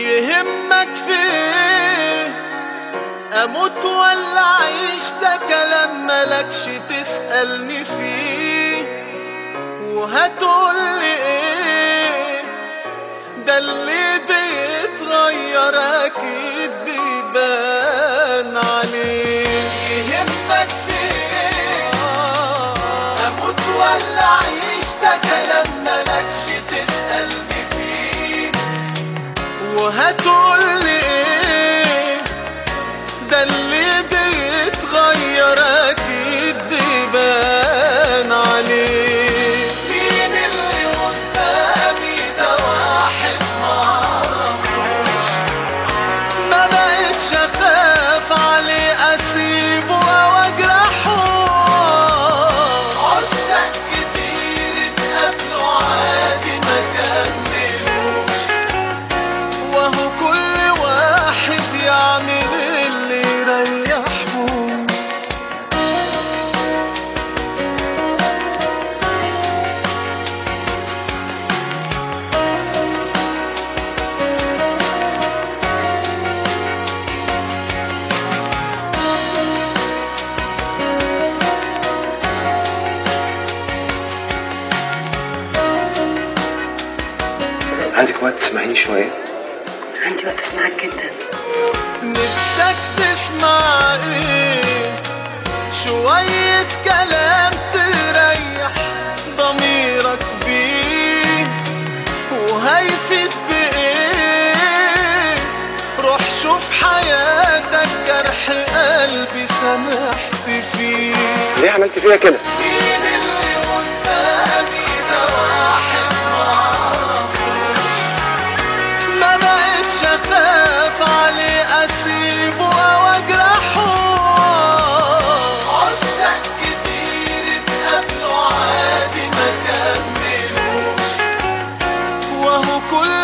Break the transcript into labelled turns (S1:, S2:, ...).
S1: يهمك في إيه أموت ولا اعيش ده كلام ملكش تسألني فيه. وهتقولي إيه؟ ده اللي بيتغير أكيد وهتقولي
S2: عندك وقت تسمعيني شوية؟
S3: عندي وقت أسمعك جدا.
S1: نفسك تسمع إيه شوية كلام تريح ضميرك بيه وهيفيد بإيه؟ روح شوف حياتك جرح قلبي سامحت فيه.
S2: ليه عملت فيا كده؟ كل